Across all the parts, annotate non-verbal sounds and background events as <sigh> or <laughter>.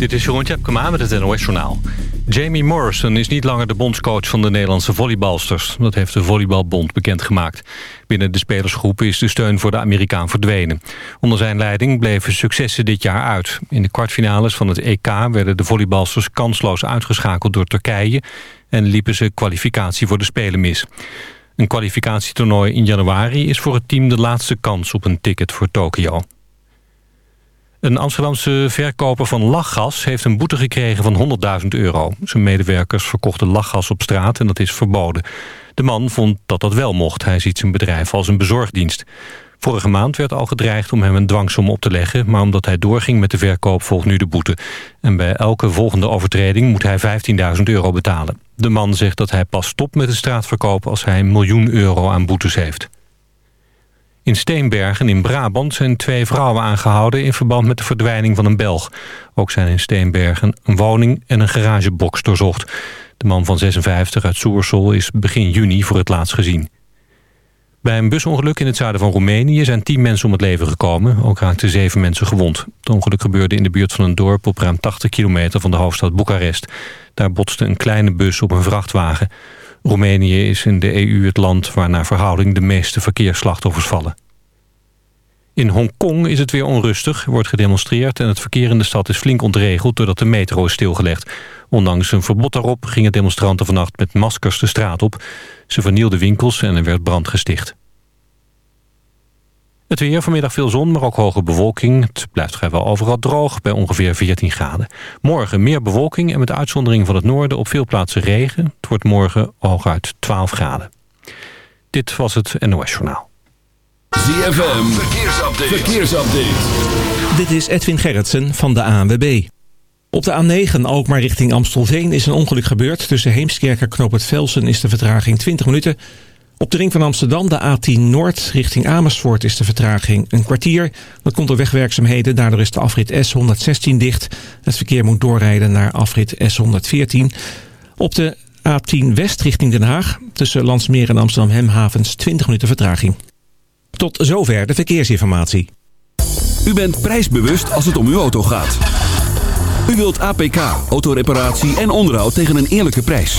Dit is Jeroen Tjepkema met het NOS Journaal. Jamie Morrison is niet langer de bondscoach van de Nederlandse volleybalsters. Dat heeft de Volleybalbond bekendgemaakt. Binnen de spelersgroep is de steun voor de Amerikaan verdwenen. Onder zijn leiding bleven successen dit jaar uit. In de kwartfinales van het EK werden de volleybalsters kansloos uitgeschakeld door Turkije... en liepen ze kwalificatie voor de Spelen mis. Een kwalificatietoernooi in januari is voor het team de laatste kans op een ticket voor Tokio. Een Amsterdamse verkoper van lachgas heeft een boete gekregen van 100.000 euro. Zijn medewerkers verkochten lachgas op straat en dat is verboden. De man vond dat dat wel mocht. Hij ziet zijn bedrijf als een bezorgdienst. Vorige maand werd al gedreigd om hem een dwangsom op te leggen... maar omdat hij doorging met de verkoop volgt nu de boete. En bij elke volgende overtreding moet hij 15.000 euro betalen. De man zegt dat hij pas stopt met de straatverkoop... als hij een miljoen euro aan boetes heeft. In Steenbergen in Brabant zijn twee vrouwen aangehouden... in verband met de verdwijning van een Belg. Ook zijn in Steenbergen een woning en een garagebox doorzocht. De man van 56 uit Soersel is begin juni voor het laatst gezien. Bij een busongeluk in het zuiden van Roemenië zijn tien mensen om het leven gekomen. Ook raakten zeven mensen gewond. Het ongeluk gebeurde in de buurt van een dorp op ruim 80 kilometer van de hoofdstad Boekarest. Daar botste een kleine bus op een vrachtwagen. Roemenië is in de EU het land waar naar verhouding de meeste verkeersslachtoffers vallen. In Hongkong is het weer onrustig, wordt gedemonstreerd... en het verkeer in de stad is flink ontregeld doordat de metro is stilgelegd. Ondanks een verbod daarop gingen demonstranten vannacht met maskers de straat op. Ze vernielden winkels en er werd brand gesticht. Het weer, vanmiddag veel zon, maar ook hoge bewolking. Het blijft vrijwel overal droog, bij ongeveer 14 graden. Morgen meer bewolking en met uitzondering van het noorden op veel plaatsen regen. Het wordt morgen hooguit 12 graden. Dit was het NOS Journaal. ZFM, verkeersupdate. verkeersupdate. Dit is Edwin Gerritsen van de ANWB. Op de A9 Alkmaar richting Amstelveen is een ongeluk gebeurd. Tussen Heemskerk en Knoop het Velsen is de vertraging 20 minuten... Op de ring van Amsterdam, de A10 Noord, richting Amersfoort is de vertraging een kwartier. Dat komt door wegwerkzaamheden, daardoor is de afrit S116 dicht. Het verkeer moet doorrijden naar afrit S114. Op de A10 West richting Den Haag, tussen Landsmeer en Amsterdam Hemhavens 20 minuten vertraging. Tot zover de verkeersinformatie. U bent prijsbewust als het om uw auto gaat. U wilt APK, autoreparatie en onderhoud tegen een eerlijke prijs.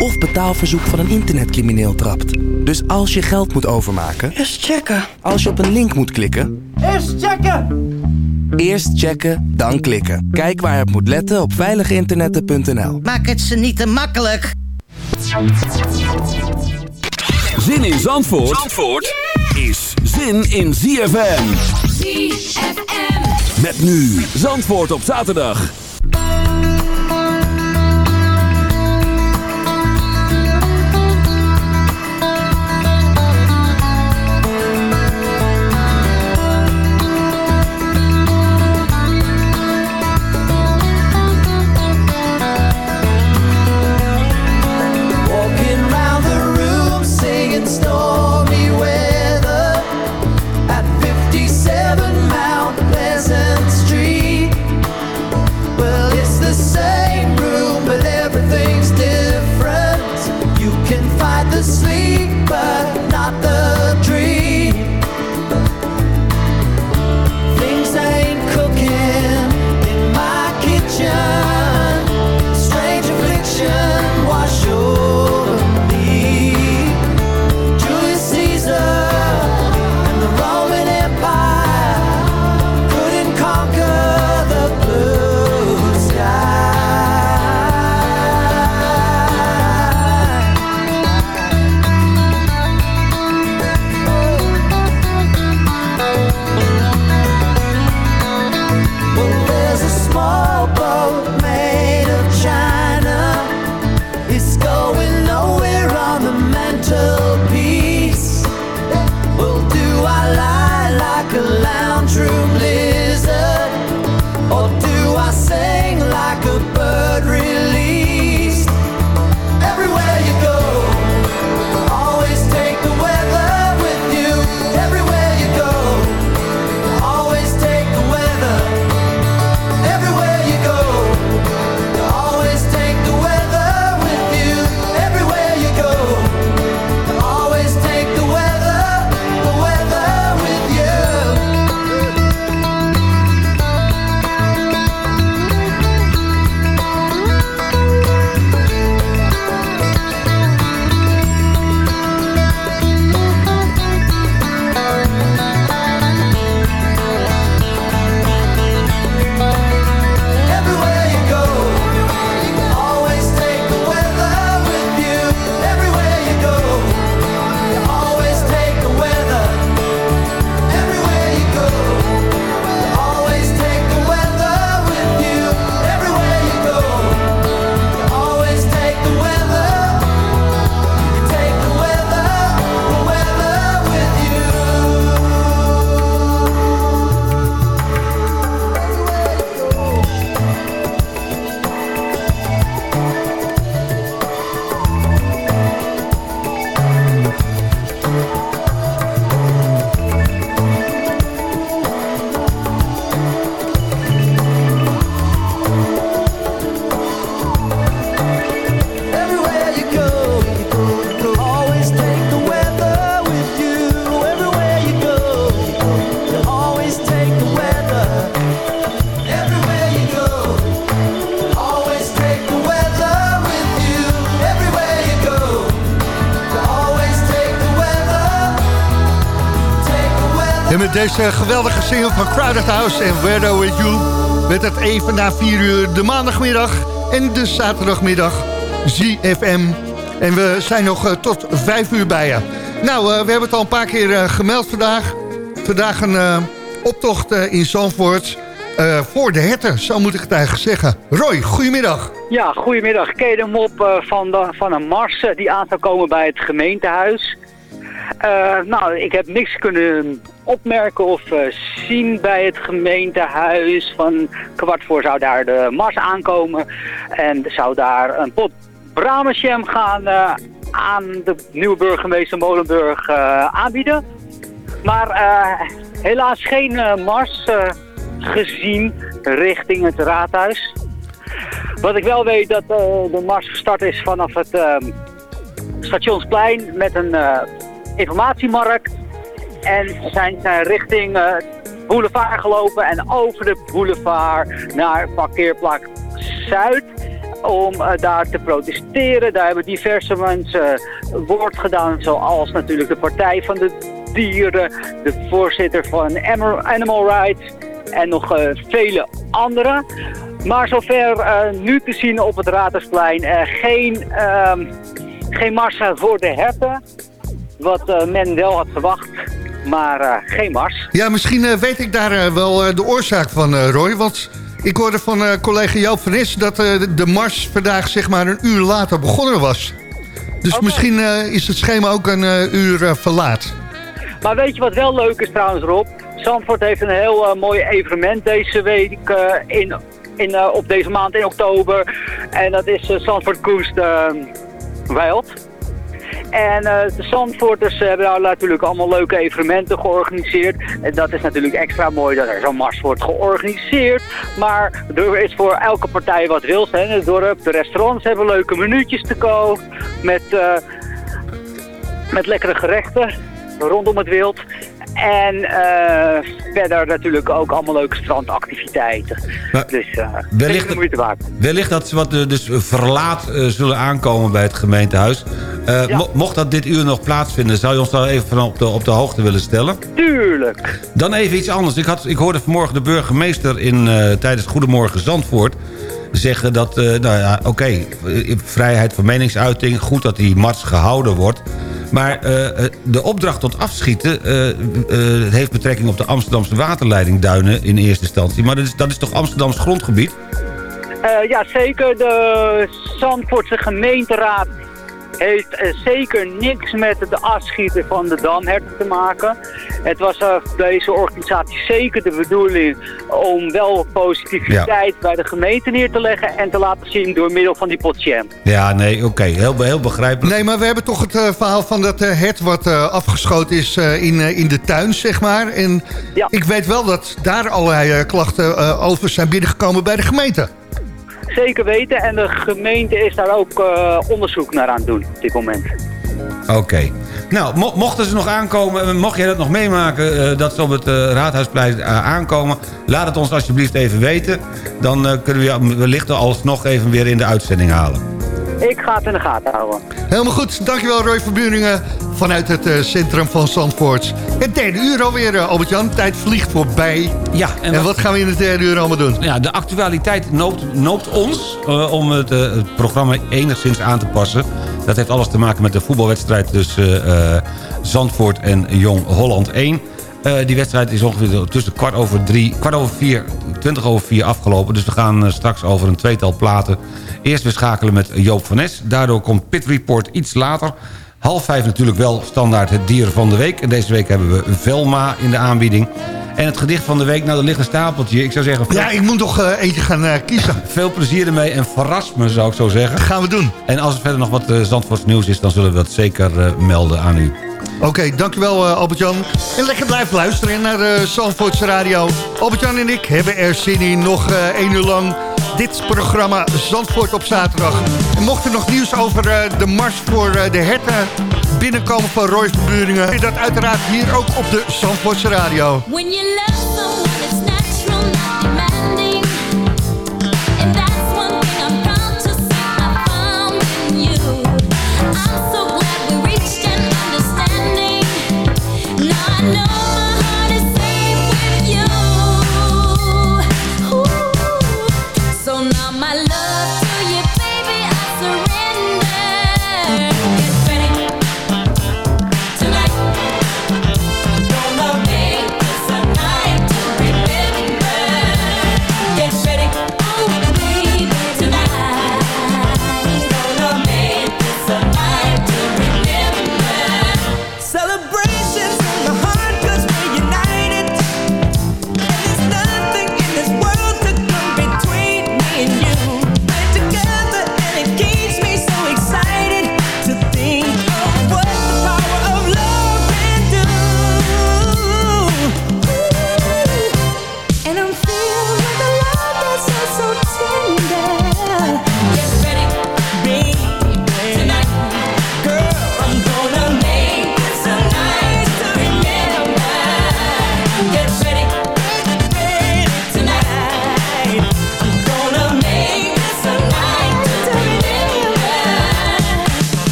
of betaalverzoek van een internetcrimineel trapt. Dus als je geld moet overmaken, Eerst checken. als je op een link moet klikken, Eerst checken. eerst checken, dan klikken. Kijk waar je op moet letten op veiligeinternetten.nl. Maak het ze niet te makkelijk. Zin in Zandvoort, Zandvoort is zin in ZFM. ZFM. Met nu Zandvoort op zaterdag. Deze geweldige single van Crowded House en Weirdo With You. Met het even na 4 uur de maandagmiddag en de zaterdagmiddag ZFM. En we zijn nog eh, tot 5 uur bij je. Nou, eh, we hebben het al een paar keer eh, gemeld vandaag. Vandaag een optocht in Zandvoort voor de herten, zo moet ik het eigenlijk zeggen. Roy, goedemiddag. Ja, goedemiddag. De mop eh, van, de, van een mars die aan zou komen bij het gemeentehuis? Eh, nou, ik heb niks kunnen opmerken of eh, zien bij het gemeentehuis. Van kwart voor zou daar de mars aankomen. En zou daar een pot Bramesjam gaan eh, aan de nieuwe burgemeester Molenburg eh, aanbieden. Maar helaas geen mars gezien richting het raadhuis. Wat ik wel weet dat de mars gestart is vanaf het stationsplein met een informatiemarkt. En zijn zij richting eh, boulevard gelopen en over de boulevard naar parkeerplek Zuid om eh, daar te protesteren. Daar hebben diverse mensen eh, woord gedaan, zoals natuurlijk de Partij van de Dieren, de voorzitter van Animal- Rights en nog vele anderen. Maar zover nu te zien op het Raadhuisplein eh, geen, ehm, geen mars voor de herten, wat men wel had verwacht, maar eh, geen mars. Ja, misschien eh, weet ik daar eh, wel de oorzaak van, Roy. Want ik hoorde van collega Joop van dat de- mars vandaag zeg maar een uur later begonnen was. Dus misschien is het schema ook een uur verlaat. Maar weet je wat wel leuk is trouwens Rob? Zandvoort heeft een heel mooi evenement deze week in, in, op deze maand in oktober. En dat is Zandvoort Koest eh, Wild. En eh, de Zandvoorters hebben daar natuurlijk allemaal leuke evenementen georganiseerd. En dat is natuurlijk extra mooi dat er zo'n mars wordt georganiseerd. Maar er is voor elke partij wat wils. Hè. in Het dorp, de restaurants hebben leuke minuutjes te koop. Met, eh, met lekkere gerechten rondom het wild. En eh, verder natuurlijk ook allemaal leuke strandactiviteiten. Maar dus uh, wellicht- de moeite waard. Wellicht dat ze wat eh, dus verlaat zullen aankomen bij het gemeentehuis. Eh, Ja. mo- Mocht dat dit uur nog plaatsvinden... zou je ons daar even van op de, op de hoogte willen stellen? Tuurlijk. Dan even iets anders. Ik, had, ik hoorde vanmorgen de burgemeester in, tijdens Goedemorgen Zandvoort zeggen dat, nou ja, oké, vrijheid van meningsuiting, goed dat die mars gehouden wordt. Maar eh, eh, de opdracht tot afschieten eh, heeft betrekking op de Amsterdamse waterleiding Duinen in eerste instantie. Maar dat is, dat is toch Amsterdams grondgebied? Ja, zeker. De Zandvoortse gemeenteraad heeft eh, zeker niks met de afschieten van de damherten te maken. Het was eh, deze organisatie zeker de bedoeling om wel positiviteit bij de gemeente neer te leggen en te laten zien door middel van die potjam. Ja, nee, oké, heel, heel begrijpelijk. Nee, maar we hebben toch het eh, verhaal van dat eh, hert wat eh, afgeschoten is eh, in, in de tuin, zeg maar. En ik weet wel dat daar allerlei klachten eh, over zijn binnengekomen bij de gemeente. Zeker weten en de gemeente is daar ook eh, onderzoek naar aan het doen op dit moment. Oké. Nou, mo- mochten ze nog aankomen, eh, mocht jij dat nog meemaken... eh, dat ze op het eh, Raadhuisplein aankomen... laat het ons alsjeblieft even weten. Dan kunnen we wellicht alsnog even weer in de uitzending halen. Ik ga het in de gaten houden. Helemaal goed, dankjewel Roy Verburingen vanuit het eh, centrum van Zandvoort. Het derde uur alweer, eh, Albert-Jan. Tijd vliegt voorbij. Ja, en, wat... gaan we in het derde uur allemaal doen? Ja, de actualiteit noopt, noopt ons eh, om het, eh, het programma enigszins aan te passen. Dat heeft alles te maken met de voetbalwedstrijd tussen eh, eh, Zandvoort en Jong Holland 1. Eh, die wedstrijd is ongeveer tussen kwart over drie, kwart over vier, twintig over vier afgelopen. Dus we gaan eh, straks over een tweetal platen. Eerst weer schakelen met Joop van Nes. Daardoor komt Pit Report iets later. Half vijf natuurlijk wel standaard het dier van de week. En deze week hebben we Velma in de aanbieding. En het gedicht van de week, nou, er ligt een stapeltje. Ik zou zeggen... Ja, ik moet toch eh, eentje gaan kiezen. <laughs> Veel plezier ermee en verras me, zou ik zo zeggen. gaan we doen. En als er verder nog wat uh, Zandvoorts nieuws is... dan zullen we dat zeker melden aan u. Oké, dankjewel uh, Albert-Jan. En lekker blijven luisteren naar de Zandvoortse Radio. Albert-Jan en ik hebben er zin in nog uh, één uur lang dit programma Zandvoort op zaterdag. En mocht er nog nieuws over de mars voor de herten binnenkomen van Roy Verburingen... kun je dat uiteraard hier ook op de Zandvoortse Radio.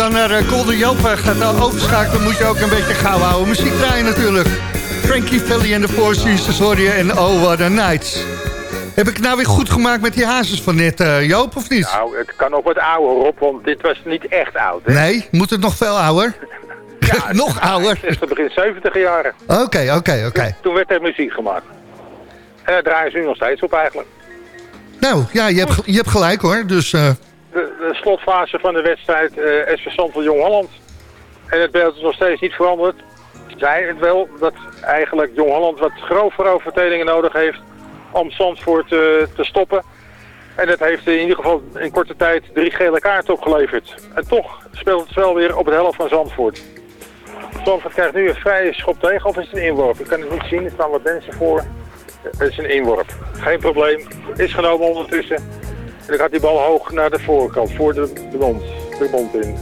Dan naar uh, Golden Joop eh, gaat overschakelen... moet je ook een beetje gauw houden. Muziek draaien natuurlijk. Frankie Valley en de Four Seasons hoor je en Oh What a Night. Heb ik het nou weer goed gemaakt met die hazes van net, uh, Joop, of niet? Nou, het kan nog wat ouder, Rob, want dit was niet echt oud. Hè? Nee, moet het nog veel ouder? <laughs> Ja, nog ouder? Het is het begin 70 jaren. Oké, oké, oké. Toen werd er muziek gemaakt. En daar draaien ze nu nog steeds op eigenlijk. Nou, ja, je hebt, je hebt gelijk hoor, dus... Uh... De, de, slotfase van de wedstrijd uh, SV van Jong-Holland. En het beeld is nog steeds niet veranderd. Zij het wel dat eigenlijk Jong-Holland wat grovere overtredingen nodig heeft om Zandvoort uh, te stoppen. En dat heeft in ieder geval in korte tijd drie gele kaarten opgeleverd. En toch speelt het wel weer op de helft van Zandvoort. Zandvoort krijgt nu een vrije schop tegen, of is het een inworp? Ik kan het niet zien, er staan wat mensen voor. Het is een inworp. Geen probleem. Is genomen ondertussen. En dan gaat die bal hoog naar de voorkant, voor de, de mond, de mond in.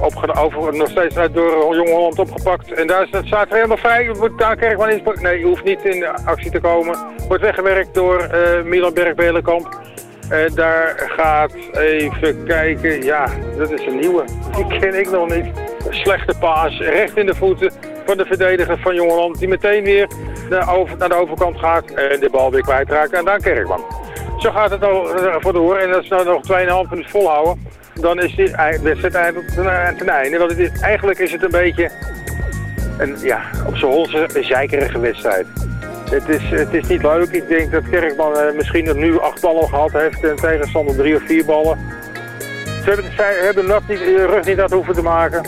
Opge over, nog steeds door Jong Holland opgepakt. En daar staat helemaal vrij. Wordt daar Kerkman in. Nee, je hoeft niet in actie te komen. Wordt weggewerkt door uh, Milan Berg-Belenkamp. En daar gaat even kijken. Ja, dat is een nieuwe. <laughs> Die ken ik nog niet. Slechte paas. Recht in de voeten van de verdediger van Jong. Die meteen weer naar, over, naar de overkant gaat. En de bal weer kwijtraakt. En daar Kerkman. Zo gaat het al voor door. En dat is nou nog 2,5 minuten volhouden dan is die wedstrijd eigenlijk ten einde. Want het is, eigenlijk is het een beetje een, ja, op zijn holse wedstrijd. Het is, het is niet leuk. Ik denk dat Kerkman uh, misschien nu acht ballen gehad heeft en tegenstander drie of vier ballen. Ze hebben, zij hebben rug niet aan hoeven te maken.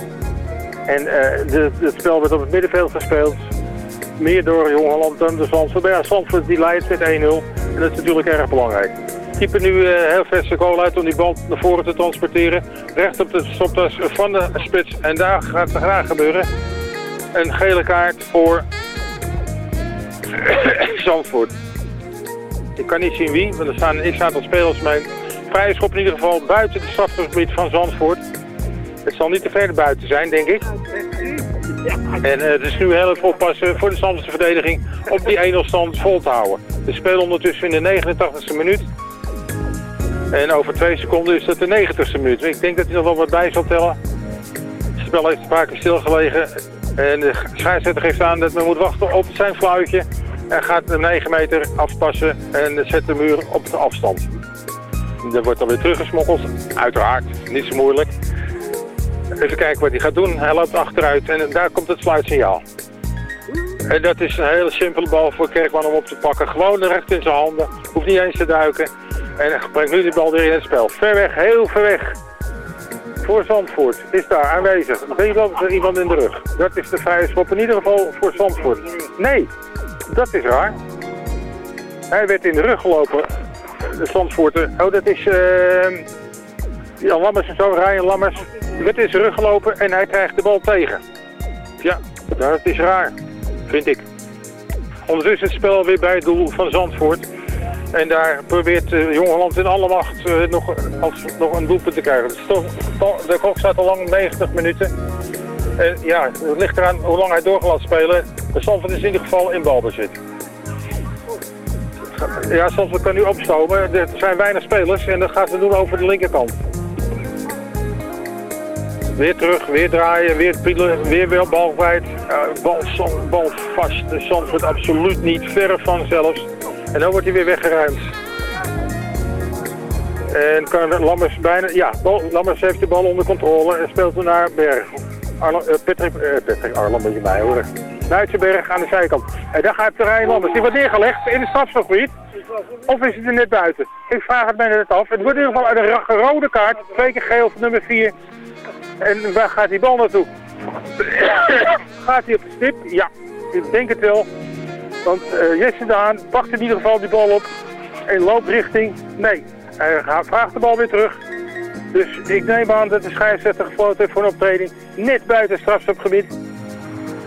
En uh, de, het spel werd op het middenveld gespeeld. Meer door Jong Holland dan de Zandvoort. Zandvoort die leidt met 1-0. En dat is natuurlijk erg belangrijk typen nu uh, heel verse goal uit om die bal naar voren te transporteren. Recht op de stoptas van de spits. En daar gaat het graag gebeuren. Een gele kaart voor <coughs> Zandvoort. Ik kan niet zien wie, want er staan een x-aantal spelers mee. Vrije schop in ieder geval buiten het strafgebied van Zandvoort. Het zal niet te ver buiten zijn, denk ik. En het is nu heel even oppassen voor de Zandvoortse verdediging om die 1-0 stand vol te houden. We spelen ondertussen in de 89e minuut. En over twee seconden is het de 90ste minuut. Ik denk dat hij nog wel wat bij zal tellen. Het spel heeft een paar keer stilgelegen. En de scheidsrechter geeft aan dat men moet wachten op zijn fluitje. En gaat de 9 meter afpassen en zet de muur op de afstand. Er wordt dan weer teruggesmokkeld. Uiteraard, niet zo moeilijk. Even kijken wat hij gaat doen. Hij loopt achteruit en daar komt het sluitsignaal. En dat is een hele simpele bal voor Kerkman om op te pakken. Gewoon recht in zijn handen. Hoeft niet eens te duiken. En brengt nu de bal weer in het spel. Ver weg, heel ver weg. Voor Zandvoort is daar aanwezig. Loopt er iemand in de rug? Dat is de vrije schop in ieder geval voor Zandvoort. Nee, dat is raar. Hij werd in de rug gelopen. De Zandvoorter. Oh, dat is... Uh, Jan Lammers en zo, Ryan Lammers. Die werd in zijn rug gelopen en hij krijgt de bal tegen. Ja, dat is raar. Vind ik. Ondertussen is het spel weer bij het doel van Zandvoort. En daar probeert uh, Jong Holland in alle macht uh, nog, nog een doelpunt te krijgen. de klok staat al lang 90 minuten. En ja, het ligt eraan hoe lang hij door gaat spelen. De Zandvoort is in ieder geval in balbezit. Ja, Zandvoort kan nu opstomen. Er zijn weinig spelers en dat gaat ze doen over de linkerkant. Weer terug, weer draaien, weer pielen, weer weer bal kwijt. Uh, bal, bal vast. De Zandvoort absoluut niet, verre van zelfs. En dan wordt hij weer weggeruimd. En kan Lammers bijna... Ja, Lammers heeft de bal onder controle en speelt hem naar Berg. Arlo, uh, Patrick, uh, Patrick moet je mij horen. Nuitsenberg aan de zijkant. En daar gaat Terrein Lammers. Die wordt neergelegd in het strafstofgebied. Of is het er net buiten? Ik vraag het mij net af. Het wordt in ieder geval uit een rode kaart. Twee keer geel van nummer 4. En waar gaat die bal naartoe? gaat hij op de stip? Ja, ik denk het wel. Want uh, Jesse Daan pakt in ieder geval die bal op en loopt richting... Nee, hij vraagt de bal weer terug. Dus ik neem aan dat de scheidsrechter gefloten heeft voor een optreding net buiten strafstopgebied.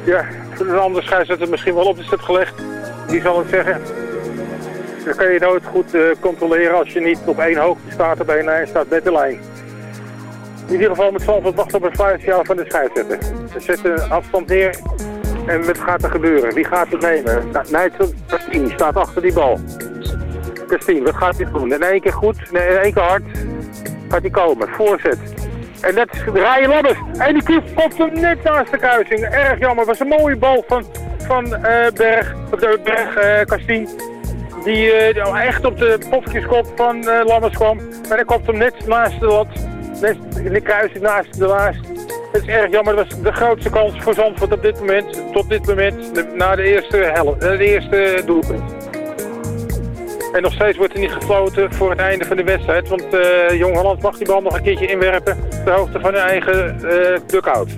Ja, een andere scheidsrechter misschien wel op de stip gelegd. Die zal het zeggen. Dan kan je nooit goed uh, controleren als je niet op één hoogte staat lijn staat met de lijn. In ieder geval met Zandvoort wacht op een fluitsignaal van de scheidsrechter. Ze zetten een afstand neer en wat gaat er gebeuren? Wie gaat het nemen? Nigel Castine staat achter die bal. Castine, wat gaat hij doen? In één keer goed, in één keer hard. Gaat hij komen, voorzet. En is Ryan Lammers. En die kiep komt hem net naast de kruising. Erg jammer, was een mooie bal van, van eh, Berg, de Berg eh Kastien. Die eh, echt op de poffertjeskop van eh, Lammers kwam. Maar hij komt hem net naast de lat. In de kruising naast de laatst. Het is erg jammer, dat was de grootste kans voor Zandvoort op dit moment. Tot dit moment, na de eerste, helft, eh, de eerste doelpunt. En nog steeds wordt er niet gefloten voor het einde van de wedstrijd. Want eh, Jong Holland mag die bal nog een keertje inwerpen. De hoogte van hun eigen eh dugout.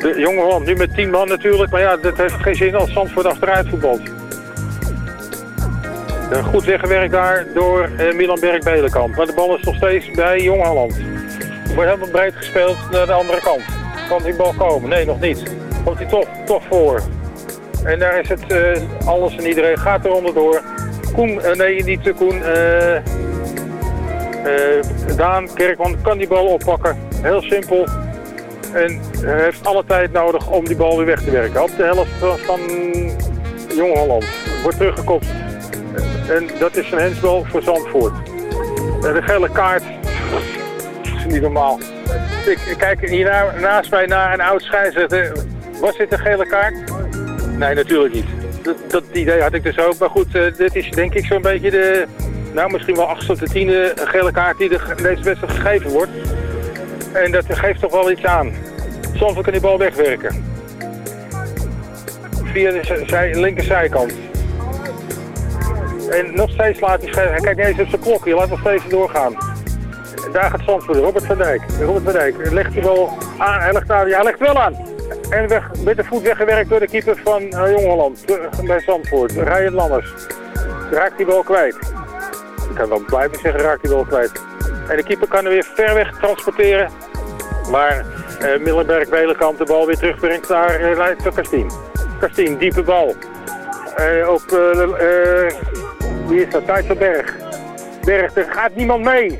De Jong Holland nu met 10 man natuurlijk. Maar ja, dat heeft geen zin als Zandvoort achteruit voetbalt. Eh, Goed weggewerkt daar door eh, Milan Berg-Belenkamp. Maar de bal is nog steeds bij Jong Holland. Wordt helemaal breed gespeeld naar de andere kant. Kan die bal komen? Nee, nog niet. Komt hij toch, toch voor. En daar is het eh, alles en iedereen gaat er onderdoor. Koen, nee niet de Koen. Daan Kerkman kan die bal oppakken. Heel simpel. En heeft alle tijd nodig om die bal weer weg te werken. Op de helft van Jong Holland. Wordt teruggekopt. En dat is een hensbal voor Zandvoort. Eh, de gele kaart. Is niet normaal. Ik, kijk hier na- naast mij naar een oud scheidsrechter. Was dit een gele kaart? Nee, natuurlijk niet. Dat, dat idee had ik dus ook. Maar goed, eh, dit is denk ik zo'n beetje de... Nou, misschien wel achtste of de tiende gele kaart die in deze wedstrijd gegeven wordt. En dat geeft toch wel iets aan. Zandvoort kan die bal wegwerken. Via de zij- zij, linkerzijkant. En nog steeds laat hij schrijven. Hij kijkt niet eens op zijn klok. Je laat nog steeds doorgaan. Daar gaat Zandvoort. Robert van Dijk. Robert van Dijk. Legt hij wel aan. Hij legt, aan. Ja, hij legt wel aan. En weg, met de voet weggewerkt door de keeper van uh, Jong Bij Zandvoort. Ryan Lammers. Raakt die bal kwijt. Ik kan wel blijven zeggen, raakt die bal kwijt. En de keeper kan er weer ver weg transporteren. Maar eh Millenberg-Belenkamp de bal weer terugbrengt naar uh, Kastien. Kastien, diepe bal. Eh op, wie is dat? Berg, er gaat niemand mee.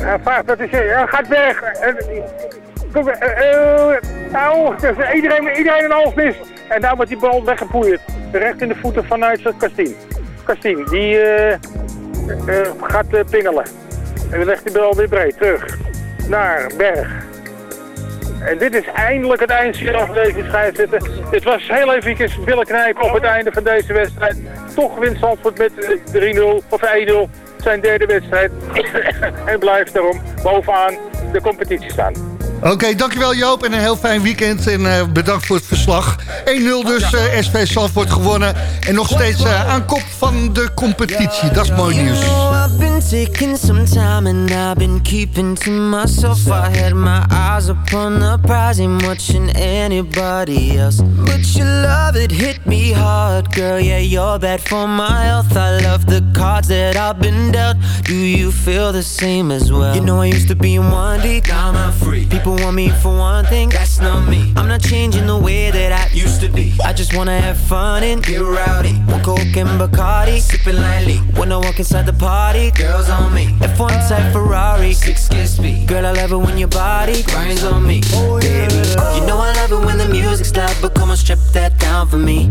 Hij vraagt, dat is, hij gaat weg. Kom, nou, dus iedereen, iedereen een half mis. En daar wordt die bal weggepoeierd. Recht in de voeten van Nigel Kastien. Kastien, die eh, gaat pingelen. En legt die bal weer breed terug. Naar Berg. En dit is eindelijk het eindsignaal van deze scheidsrechter. Dit was heel even billen knijpen op het einde van deze wedstrijd. Toch wint Zandvoort met eh, 3-0 of 1-0 zijn derde wedstrijd. <coughs> en blijft daarom bovenaan de competitie staan. Oké, dankjewel Joop en een heel fijn weekend. En eh, bedankt voor het verslag. 1-0 dus, eh SV Zandvoort gewonnen. En nog steeds eh, aan kop van de competitie. Dat is mooi nieuws. Taking some time and I've been keeping to myself. I had my eyes upon the prize, ain't watching anybody else. But your love, it hit me hard, girl. Yeah, you're bad for my health. I love the cards that I've been dealt. Do you feel the same as well? You know, I used to be in one deep, now I'm free. People want me for one thing, that's not me. I'm not changing the way that I used to be. I just wanna have fun and get rowdy. One Coke and Bacardi, sipping lightly. When I walk inside the party, girls on me. F1 type Ferrari, six kiss me. Girl, I love it when your body grinds on me. Oh, Baby, you know I love it when the music's loud, but come on, strip that down for me,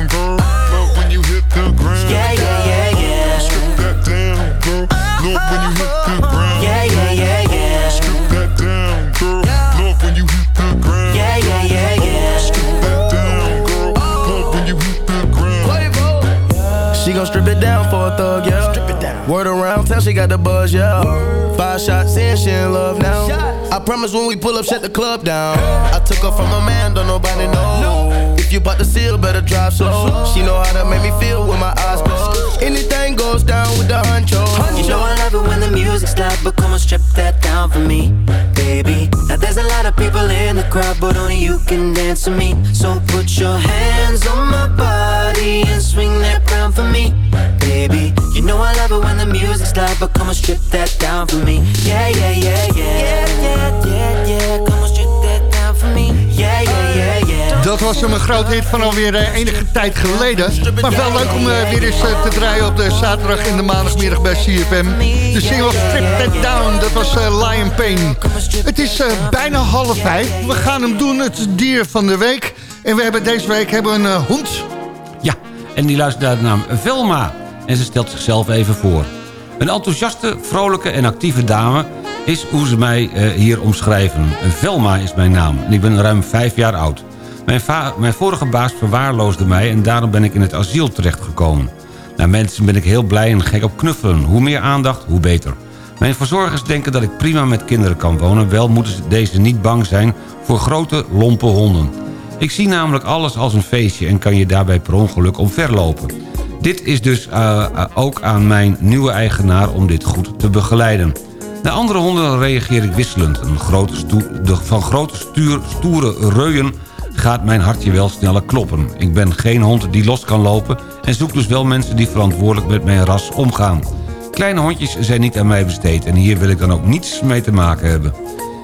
Love the ground. Yeah, yeah, yeah, yeah. Strip that down, girl. Love when you hit the ground. Yeah, yeah, yeah, yeah. Strip that down, girl. Love when you hit the ground. Yeah, yeah, yeah, yeah. Strip that down, girl. Love when you hit the ground. She gon' strip it down for a thug, yeah. Strip it down. Word around town, she got the buzz, yeah. Five shots in, she in love now. I promise when we pull up, shut the club down. I took her from a man, don't nobody know. You bought the seal, better drive slow. She know how to make me feel with my eyes closed. Anything goes down with the honcho. You know I love it when the music's loud, but come on, strip that down for me, baby. Now there's a lot of people in the crowd, but only you can dance to me. So put your hands on my body and swing that crown for me, baby. You know I love it when the music's loud, but come on, strip that down for me. Yeah, yeah, yeah, yeah. Yeah, yeah, yeah, yeah. Come on, Dat was een groot hit van alweer eh, enige tijd geleden. Maar wel leuk om eh, weer eens eh, te draaien op de zaterdag en de maandagmiddag bij CFM. De single Strip That Down, dat was Lion Pain. Het is bijna half vijf. We gaan hem doen, het dier van de week. En we hebben deze week hebben een hond. Ja, en die luistert naar de naam Velma. En ze stelt zichzelf even voor. Een enthousiaste, vrolijke en actieve dame is hoe ze mij eh, hier omschrijven. Velma is mijn naam en ik ben ruim vijf jaar oud. Mijn, mijn vorige baas verwaarloosde mij en daarom ben ik in het asiel terechtgekomen. Naar mensen ben ik heel blij en gek op knuffelen. Hoe meer aandacht, hoe beter. Mijn verzorgers denken dat ik prima met kinderen kan wonen... wel moeten ze- deze niet bang zijn voor grote, lompe honden. Ik zie namelijk alles als een feestje en kan je daarbij per ongeluk omverlopen. Dit is dus eh, eh, ook aan mijn nieuwe eigenaar om dit goed te begeleiden. Naar andere honden reageer ik wisselend. Van grote stoere reuien gaat mijn hartje wel sneller kloppen. Ik ben geen hond die los kan lopen... en zoek dus wel mensen die verantwoordelijk met mijn ras omgaan. Kleine hondjes zijn niet aan mij besteed... en hier wil ik dan ook niets mee te maken hebben.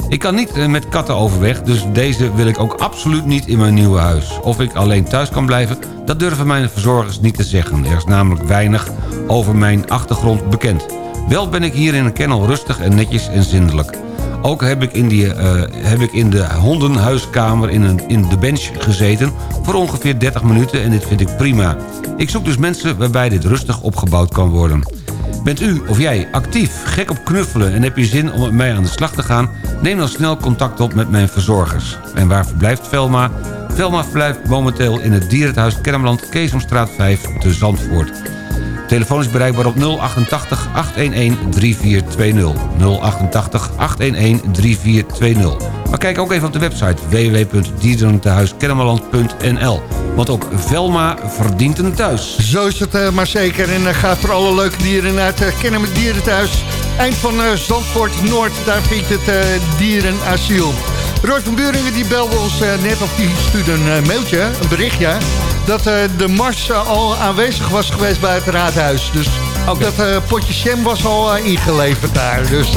Ik kan niet eh, met katten overweg, dus deze wil ik ook absoluut niet in mijn nieuwe huis. Of ik alleen thuis kan blijven, dat durven mijn verzorgers niet te zeggen. Er is namelijk weinig over mijn achtergrond bekend. Wel ben ik hier in een kennel rustig en netjes en zindelijk. Ook heb ik in, die, eh, heb ik in de hondenhuiskamer in, een, in de bench gezeten... voor ongeveer 30 minuten en dit vind ik prima. Ik zoek dus mensen waarbij dit rustig opgebouwd kan worden. Bent u of jij actief, gek op knuffelen en heb je zin om met mij aan de slag te gaan? Neem dan snel contact op met mijn verzorgers. En waar verblijft Velma? Velma verblijft momenteel in het dierenhuis Kermeland, Keesomstraat 5 te Zandvoort. Telefoon is bereikbaar op 088 811 3420. 088 811 3420. Maar kijk ook even op de website www.dierentehuiskennemerland.nl. Want ook Velma verdient een thuis. Zo is het eh, maar zeker. En uh, ga voor alle leuke dieren naar het uh, thuis. Eind van uh, Zandvoort Noord, daar vindt het dierenasiel. Roy van Buringen die belde ons uh, net of die stuurde een uh, mailtje, een berichtje... dat uh, de Mars al aanwezig was geweest bij het raadhuis. Dus okay. dat potje Sham was al ingeleverd daar. Dus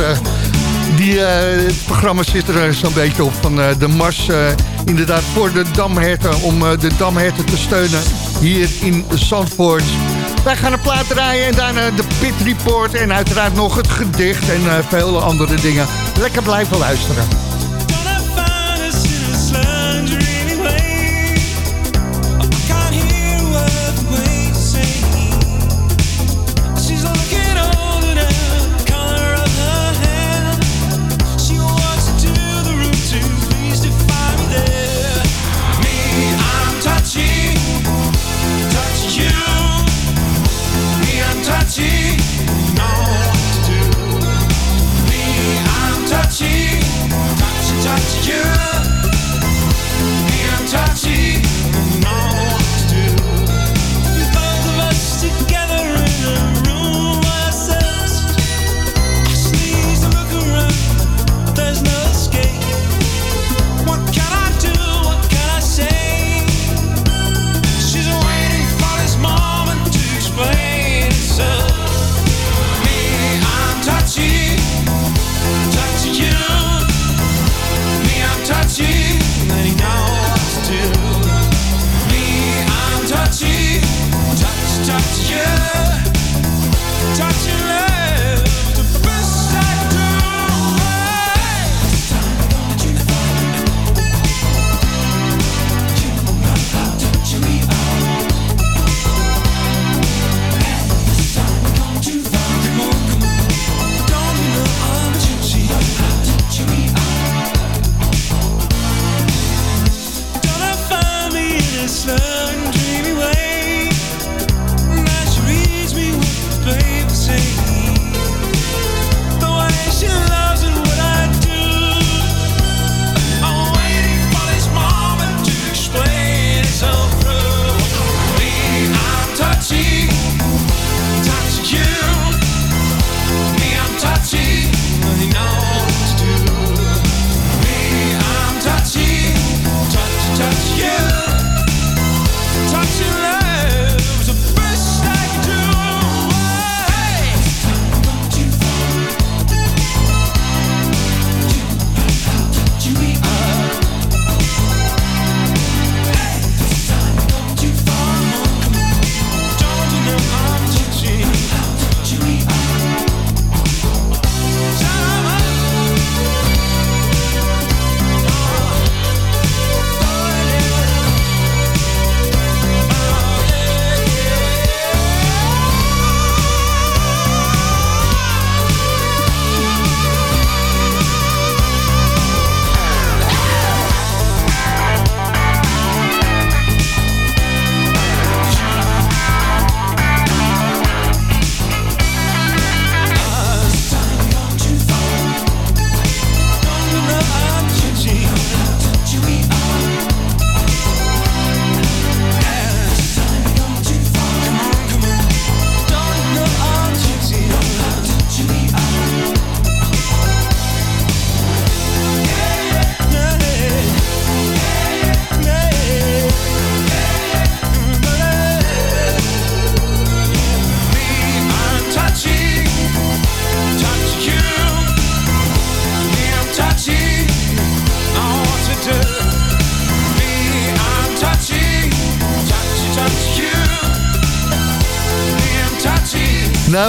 die, uh, het programma zit er zo'n beetje op van uh, de Mars... Uh, inderdaad voor de damherten, om de damherten te steunen hier in Zandvoort. Wij gaan een plaat draaien en daarna de Pit Report... en uiteraard nog het gedicht en vele andere dingen. Lekker blijven luisteren.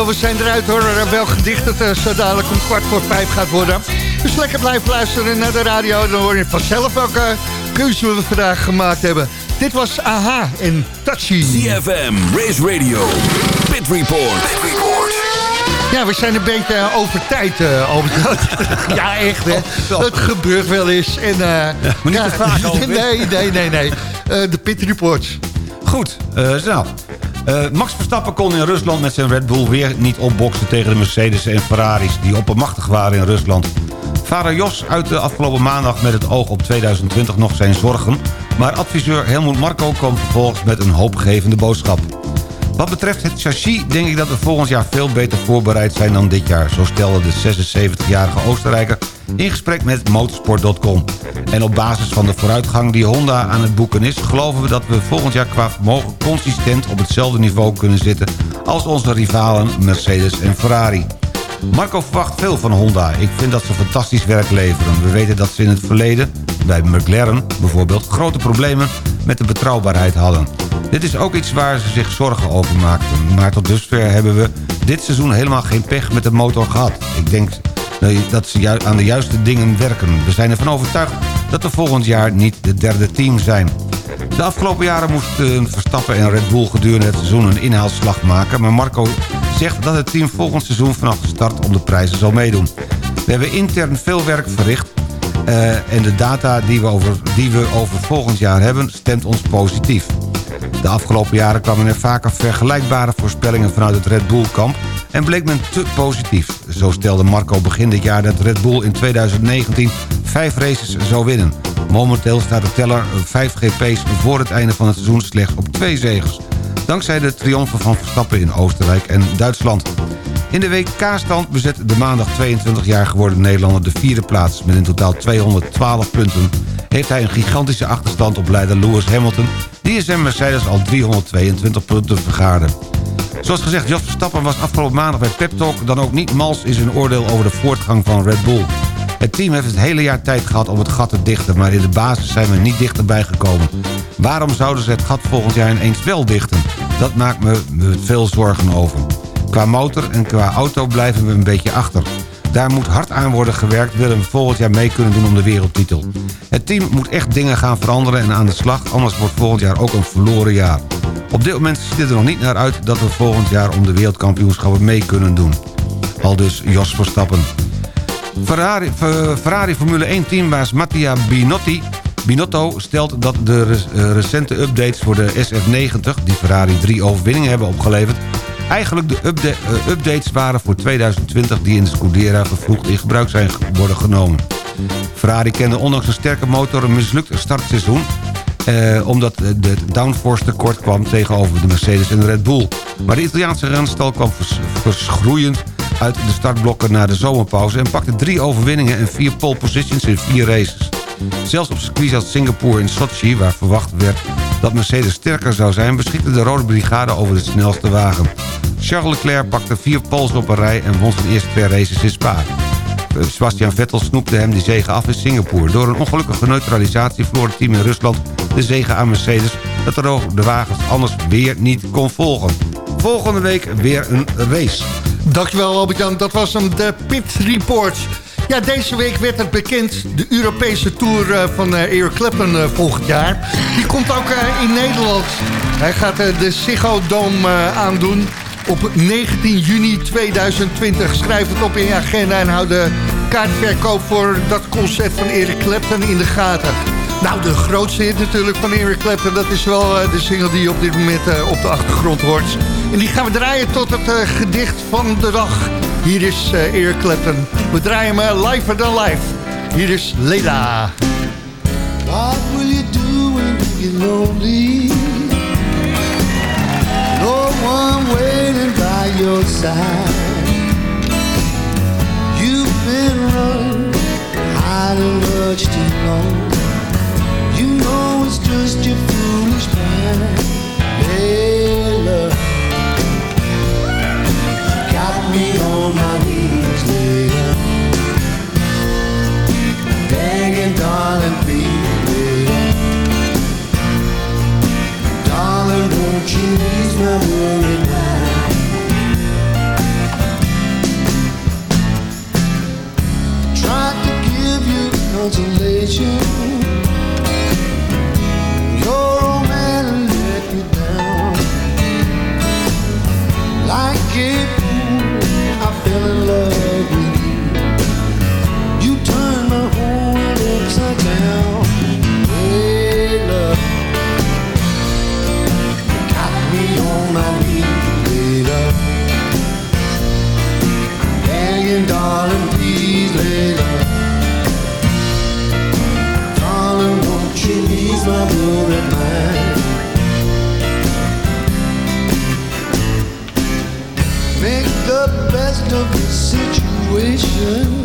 Nou, we zijn eruit hoor. Wel gedicht dat uh, zo dadelijk om kwart voor vijf gaat worden. Dus lekker blijven luisteren naar de radio. Dan hoor je vanzelf welke keuze we vandaag gemaakt hebben. Dit was AHA en Touchy. CFM, Race Radio, Pit Report. Pit Report. Ja, we zijn een beetje over tijd, uh, Albert. <laughs> ja, echt, hè. Het gebeurt wel eens. En, uh, ja, maar niet ja, te vaak. <laughs> Nee, nee, nee, nee. Uh, de Pit Reports. Goed, uh, zo. Uh, Max Verstappen kon in Rusland met zijn Red Bull weer niet opboksen tegen de Mercedes en Ferraris die oppermachtig waren in Rusland. Vader Jos uitte afgelopen maandag met het oog op 2020 nog zijn zorgen, maar adviseur Helmut Marko kwam vervolgens met een hoopgevende boodschap. Wat betreft het chassis denk ik dat we volgend jaar veel beter voorbereid zijn dan dit jaar, zo stelde de 76-jarige Oostenrijker in gesprek met motorsport.com. En op basis van de vooruitgang die Honda aan het boeken is... geloven we dat we volgend jaar qua vermogen consistent op hetzelfde niveau kunnen zitten... als onze rivalen Mercedes en Ferrari. Marco verwacht veel van Honda. Ik vind dat ze fantastisch werk leveren. We weten dat ze in het verleden, bij McLaren bijvoorbeeld... grote problemen met de betrouwbaarheid hadden. Dit is ook iets waar ze zich zorgen over maakten. Maar tot dusver hebben we dit seizoen helemaal geen pech met de motor gehad. Ik denk dat ze aan de juiste dingen werken. We zijn ervan overtuigd dat we volgend jaar niet de derde team zijn. De afgelopen jaren moesten Verstappen en Red Bull gedurende het seizoen een inhaalslag maken... maar Marco zegt dat het team volgend seizoen vanaf de start om de prijzen zal meedoen. We hebben intern veel werk verricht uh, en de data die we, over, die we over volgend jaar hebben stemt ons positief. De afgelopen jaren kwamen er vaker vergelijkbare voorspellingen vanuit het Red Bull-kamp... en bleek men te positief. Zo stelde Marco begin dit jaar dat Red Bull in 2019 vijf races zou winnen. Momenteel staat de teller 5 GP's voor het einde van het seizoen slechts op twee zegers. Dankzij de triomfen van Verstappen in Oostenrijk en Duitsland. In de WK-stand bezet de maandag 22 jaar geworden Nederlander de vierde plaats... met in totaal 212 punten. Heeft hij een gigantische achterstand op leider Lewis Hamilton... die in zijn Mercedes al 322 punten vergaarde. Zoals gezegd, Jos Verstappen was afgelopen maandag bij Pep Talk... dan ook niet mals in zijn oordeel over de voortgang van Red Bull. Het team heeft het hele jaar tijd gehad om het gat te dichten... maar in de basis zijn we niet dichterbij gekomen. Waarom zouden ze het gat volgend jaar ineens wel dichten? Dat maakt me veel zorgen over. Qua motor en qua auto blijven we een beetje achter. Daar moet hard aan worden gewerkt... willen we volgend jaar mee kunnen doen om de wereldtitel. Het team moet echt dingen gaan veranderen en aan de slag... anders wordt volgend jaar ook een verloren jaar. Op dit moment ziet het er nog niet naar uit... dat we volgend jaar om de wereldkampioenschappen mee kunnen doen. Al dus Jos Verstappen. Ferrari, Ferrari Formule 1 teambaas Mattia Binotti Binotto stelt dat de recente updates voor de SF90... die Ferrari drie overwinningen hebben opgeleverd... eigenlijk de uh, updates waren voor 2020... die in de Scudera vervroegd in gebruik zijn worden genomen. Ferrari kende ondanks een sterke motor een mislukt startseizoen... Eh, omdat de downforce tekort kwam tegenover de Mercedes en de Red Bull. Maar de Italiaanse renstal kwam vers verschroeiend uit de startblokken na de zomerpauze... en pakte drie overwinningen en vier pole positions in vier races. Zelfs op circuits als Singapore en Sochi, waar verwacht werd dat Mercedes sterker zou zijn... beschikte de Rode Brigade over de snelste wagen. Charles Leclerc pakte vier poles op een rij en won zijn eerste twee races in Spa. Sebastian Vettel snoepte hem die zege af in Singapore. Door een ongelukkige neutralisatie verloor het team in Rusland de zege aan Mercedes... dat de wagens anders weer niet kon volgen. Volgende week weer een race. Dankjewel Albert-Jan, dat was hem, de Pit Report. Ja, deze week werd het bekend, de Europese Tour uh, van uh, Eric Clapton uh, volgend jaar. Die komt ook in Nederland. Hij gaat de Ziggo Dome aandoen op 19 juni 2020. Schrijf het op in je agenda en hou de kaartverkoop voor dat concert van Eric Clapton in de gaten. Nou, de grootste hit natuurlijk van Eric Clapton... dat is wel de single die op dit moment op de achtergrond hoort. En die gaan we draaien tot het gedicht van de dag... Hier is uh, Eric Clapton. We draaien hem live dan live. Hier is Leila. What will you do when you get lonely? No one waiting by your side. You've been running, hiding much too long. You know it's just your foolish pride. Leila. me on my knees, yeah. Begging, darling, please, Darling, won't you ease my worry now? Tried to give you consolation. Your old man let me down. Like it of the situation.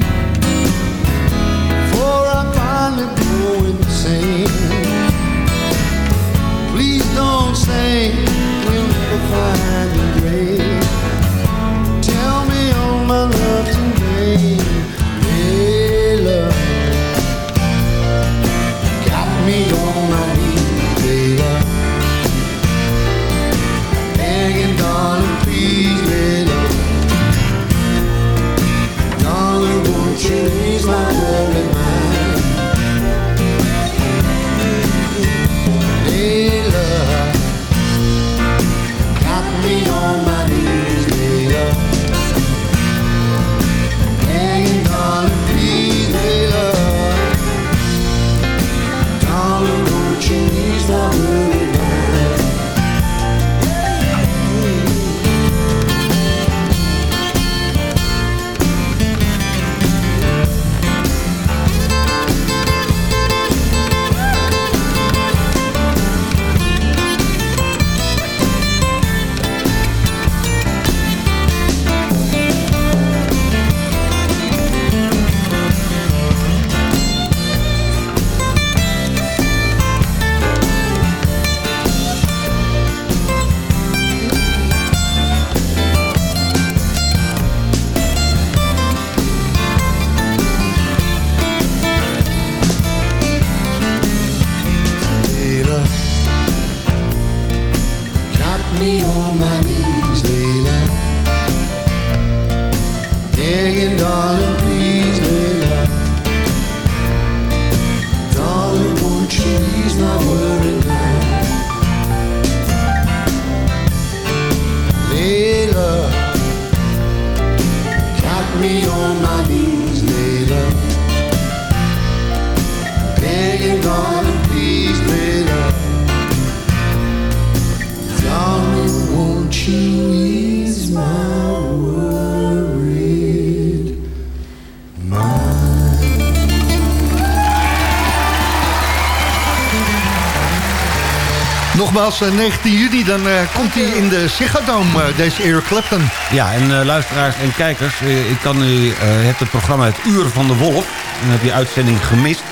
Nogmaals, eh, 19 juni, dan eh, komt hij in de Ziggo Dome, eh, deze Eric Clapton. Ja, en luisteraars en kijkers, ik kan u, hebt het programma Het Uur van de Wolf. En heb je uitzending gemist.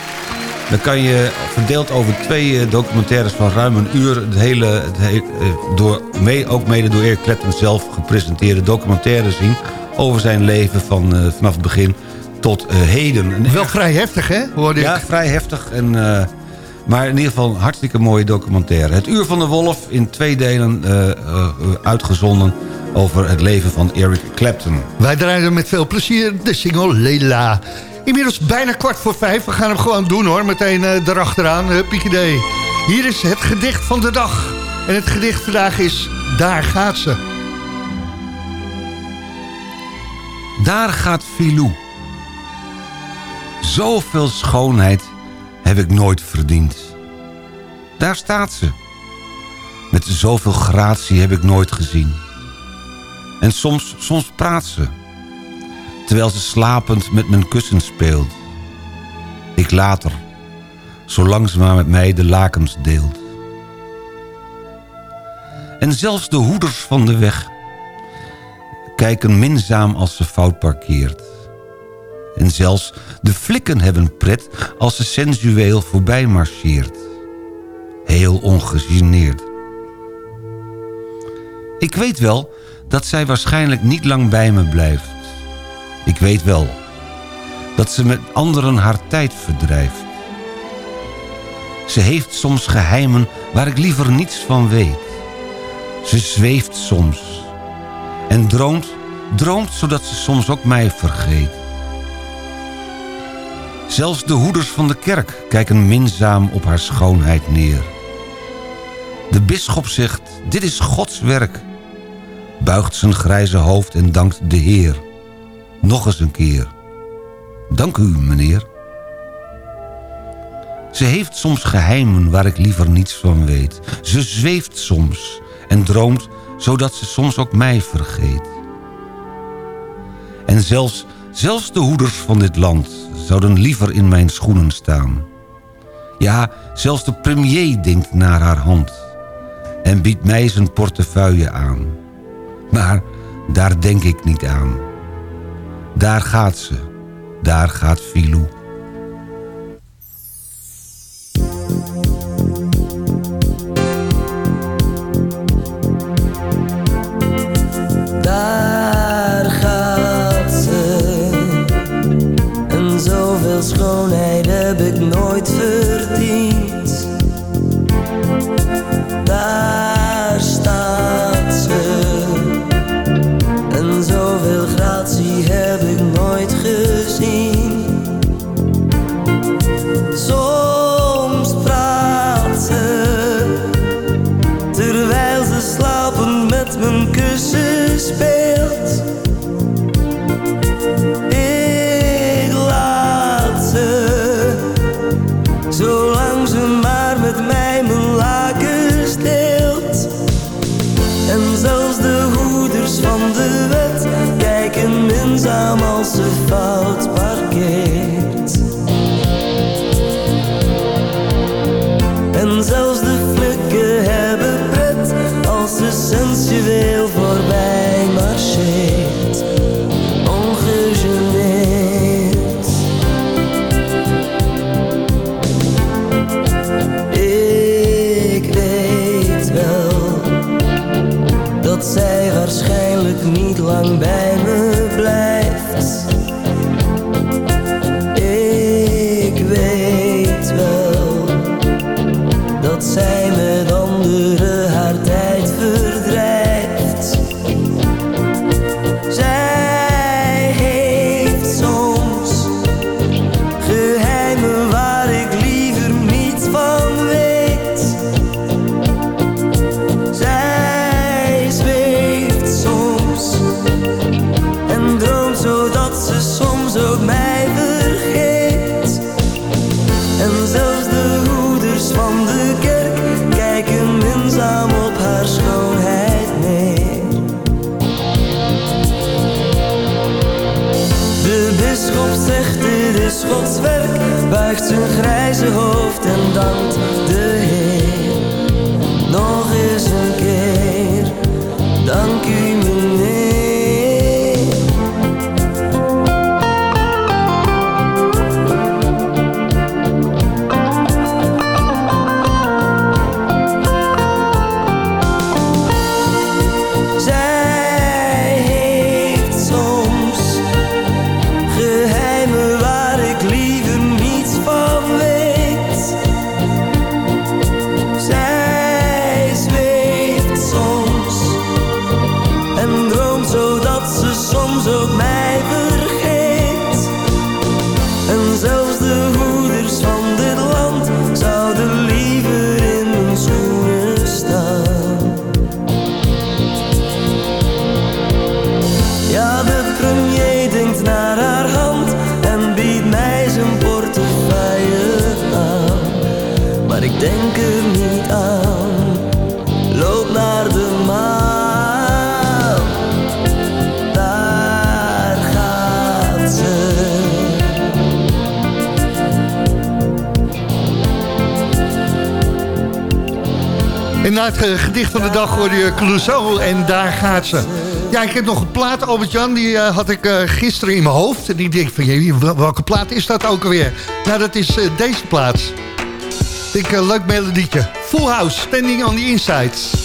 Dan kan je verdeeld over twee documentaires van ruim een uur... het hele, het he- door, mee, ook mede door Eric Clapton zelf gepresenteerde documentaire zien... over zijn leven van, vanaf het begin tot heden. Wel vrij heftig, hè? Hoorde ja, ik. vrij heftig. En, maar in ieder geval een hartstikke mooie documentaire. Het Uur van de Wolf in twee delen eh, eh, uitgezonden... over het leven van Eric Clapton. Wij draaien met veel plezier de single Leila. Inmiddels bijna kwart voor vijf. We gaan hem gewoon doen hoor. Meteen eh, erachteraan. Huppie Hier is het gedicht van de dag. En het gedicht vandaag is Daar gaat ze. Daar gaat Filou. Zoveel schoonheid heb ik nooit verdiend. Daar staat ze. Met zoveel gratie heb ik nooit gezien. En soms, soms praat ze. Terwijl ze slapend met mijn kussen speelt. Ik later, zolang ze maar met mij de lakens deelt. En zelfs de hoeders van de weg kijken minzaam als ze fout parkeert. En zelfs de flikken hebben pret als ze sensueel voorbij marcheert. Heel ongegeneerd. Ik weet wel dat zij waarschijnlijk niet lang bij me blijft. Ik weet wel dat ze met anderen haar tijd verdrijft. Ze heeft soms geheimen waar ik liever niets van weet. Ze zweeft soms en droomt, droomt zodat ze soms ook mij vergeet. Zelfs de hoeders van de kerk kijken minzaam op haar schoonheid neer. De bisschop zegt, dit is Gods werk. buigt zijn grijze hoofd en dankt de Heer. Nog eens een keer. Dank u, meneer. Ze heeft soms geheimen waar ik liever niets van weet. Ze zweeft soms en droomt, zodat ze soms ook mij vergeet. En zelfs, zelfs de hoeders van dit land zouden liever in mijn schoenen staan. Ja, zelfs de premier denkt naar haar hand en biedt mij zijn portefeuille aan. Maar daar denk ik niet aan. Daar gaat ze, daar gaat Filou. Heb ik nooit verdiend. Daar niet lang bij zijn hoofd en dankt van de dag hoorde je Clouseau en daar gaat ze. Ja, ik heb nog een plaat, Albert-Jan, die eh, had ik eh, gisteren in mijn hoofd. En die denk van, wel- welke plaat is dat ook alweer? Nou, dat is eh, deze plaat. Ik een leuk melodietje. Full House, Standing on the Insides.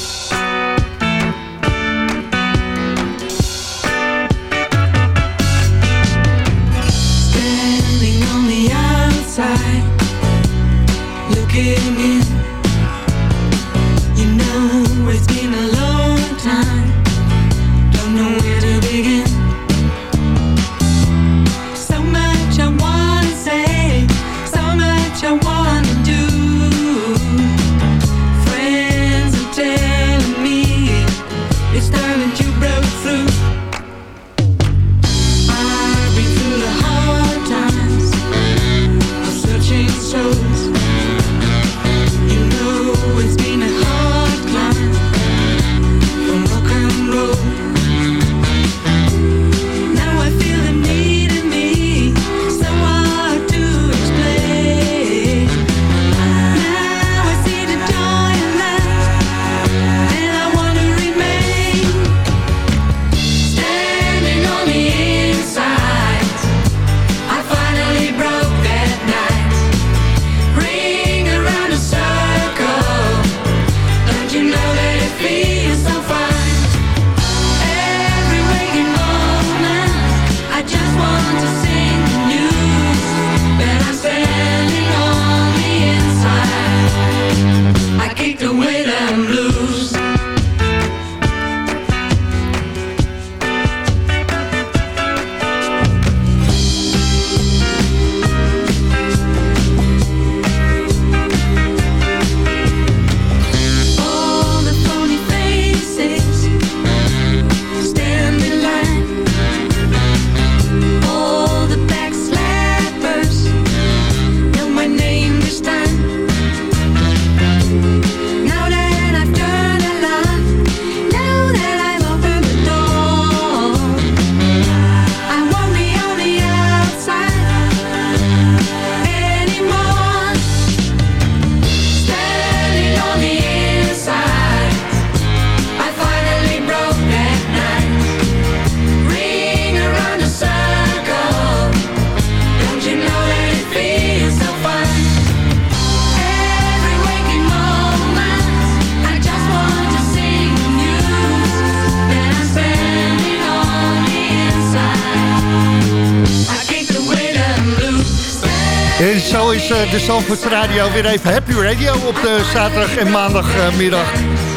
De Zandvoorts Radio weer even Happy Radio op de zaterdag en maandagmiddag.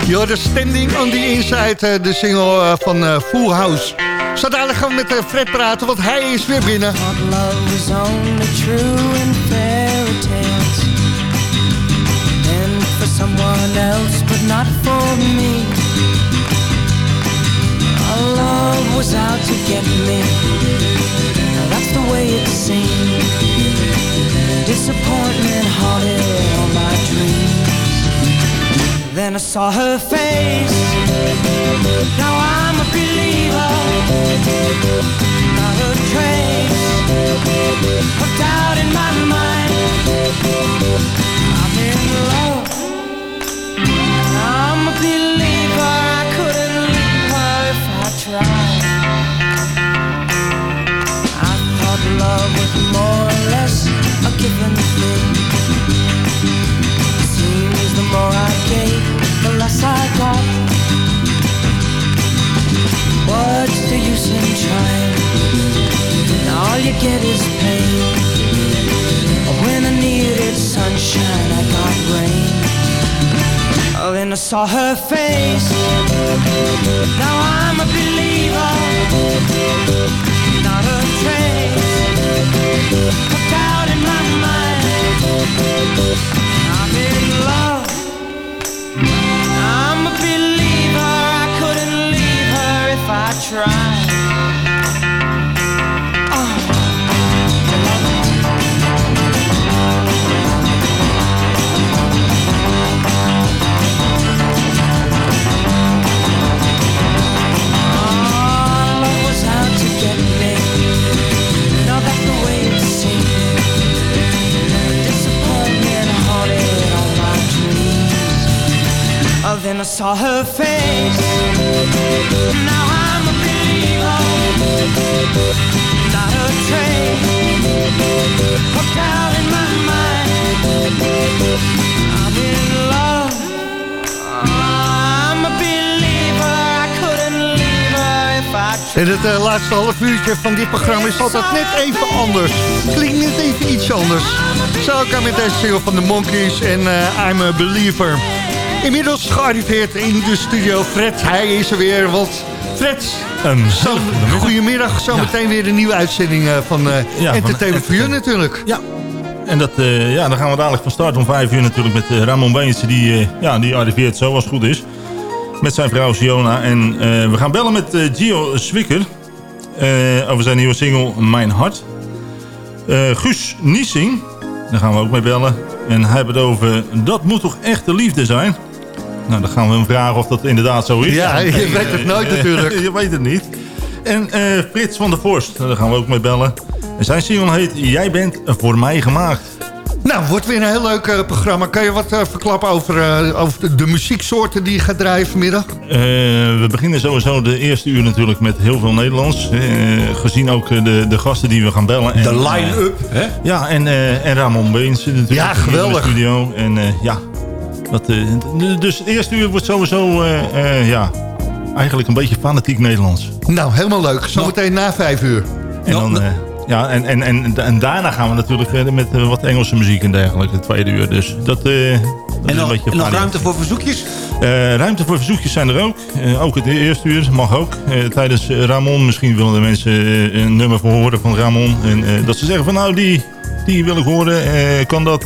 Je hoort Standing on the Inside, eh, de single eh, van eh, Full House. Zo dadelijk gaan we met eh, Fred praten, want hij is weer binnen. and for someone else but not for me our love was out to get me that's the way it seemed disappointment haunted all my dreams. Then I saw her face. Now I'm a believer. Not a trace of doubt in my mind. Given thing. Seems the more I gave, the less I got. What's the use in trying? all you get is pain. When I needed sunshine, I got rain. Oh, then I saw her face. Now I'm a believer, her face. Now I'm a believer. Not a trace of doubt in my mind. I'm in love. I'm a believer. I couldn't leave her if I En het eh, laatste half uurtje van dit programma is altijd net even anders. Klinkt net even iets anders. Zo ook aan met deze single van de Monkeys en eh, I'm a Believer. Inmiddels gearriveerd in de studio Fred. Hij is er weer, want Fred, Een zo, goedemiddag. Zometeen weer een nieuwe uitzending eh, van Ja, van Entertainment for You natuurlijk. Ja, en dat, eh, ja, dan gaan we dadelijk van start om vijf uur natuurlijk met Ramon Beense. Die, ja, die arriveert zo als het goed is. Met zijn vrouw Siona. En we gaan bellen met Gio Zwicker. over zijn nieuwe single Mijn Hart. Guus Niesing. Daar gaan we ook mee bellen. En hij het over, dat moet toch echt de liefde zijn? Nou, dan gaan we hem vragen of dat inderdaad zo is. Ja, je weet het nooit natuurlijk. <laughs> je weet het niet. En eh, Frits van der Vorst, daar gaan we ook mee bellen. En zijn single heet Jij bent voor mij gemaakt. Nou, wordt weer een heel leuk eh, programma. Kan je wat eh, verklappen over, eh, over de, de muzieksoorten die je gaat draaien vanmiddag? Eh, we beginnen sowieso de eerste uur natuurlijk met heel veel Nederlands. Eh, gezien ook de, de gasten die we gaan bellen. En, De line-up, hè? Ja, en, eh, en Ramon Beens natuurlijk. Ja, hier in de geweldig. studio. En eh, ja, dat, eh, dus het eerste uur wordt sowieso eh, eh, ja, eigenlijk een beetje fanatiek Nederlands. Nou, helemaal leuk. Zometeen na vijf uur. En, dan, eh, ja, en, en, en, en daarna gaan we natuurlijk verder met wat Engelse muziek en dergelijke, het tweede uur. Dus dat, eh, dat En is nog, een beetje en nog fijn. ruimte voor verzoekjes? Eh, ruimte voor verzoekjes zijn er ook. Eh, ook het eerste uur mag ook. Eh, tijdens Ramon, misschien willen de mensen een nummer voor horen van Ramon. En eh, dat ze zeggen van nou, die, die wil ik horen. Eh, kan dat?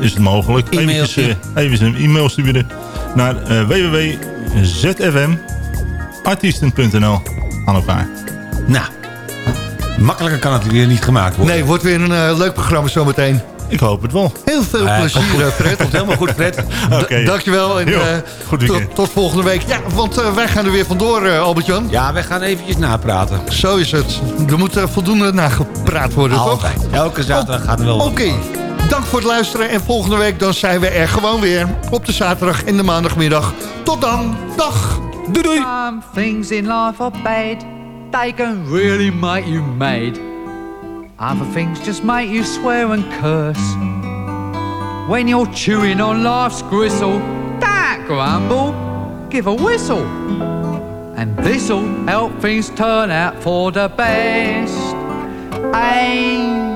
Is het mogelijk? E-mailtje. Eventjes, eh, even een e-mail sturen naar eh www.zfmartiesten.nl aan elkaar. Nou, makkelijker kan het weer niet gemaakt worden. Nee, wordt weer een eh, leuk programma zometeen. Ik hoop het wel. Heel veel Eh, plezier, Fred. Komt helemaal goed, Fred. <laughs> Oké. D- Dankjewel en Jo, eh, tot, weekend. tot volgende week. Ja, want eh, wij gaan er weer vandoor, eh, Albert-Jan. Ja, wij gaan eventjes napraten. Zo is het. Er moet voldoende nagepraat worden, toch? Altijd. Elke zaterdag gaat er wel. Oké, dank voor het luisteren. En volgende week dan zijn we er gewoon weer. Op de zaterdag en de maandagmiddag. Tot dan. Dag. Doei doei. Some things in life are bad. They can really make you mad. Other things just make you swear and curse. When you're chewing on life's gristle, don't grumble, give a whistle. And this'll help things turn out for the best. All